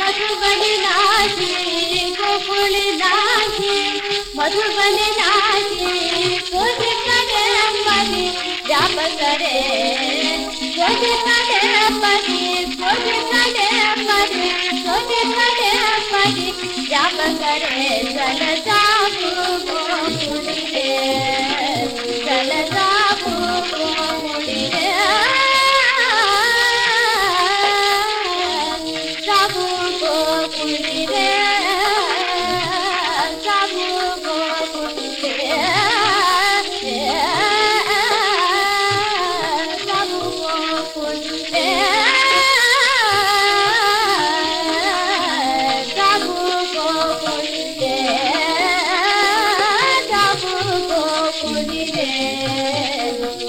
मधुबन नाचे गोकुल नाचे मधुबन नाचे खुद करे जाप करे खुद करे मने खुद करे खुद करे जाप करे चल जाप गोकुल के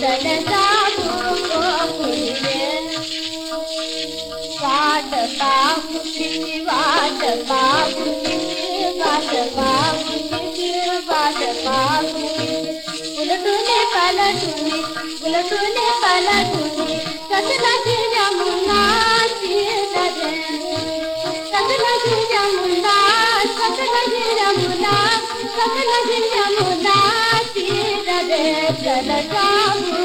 da da da वाट बाबू किसी वाट बाबू किसी वाट बाबू किसी वाट की जमुना सतना की जमुना सतना की जमुना सतना की जमुना सीधा रे चल जाऊं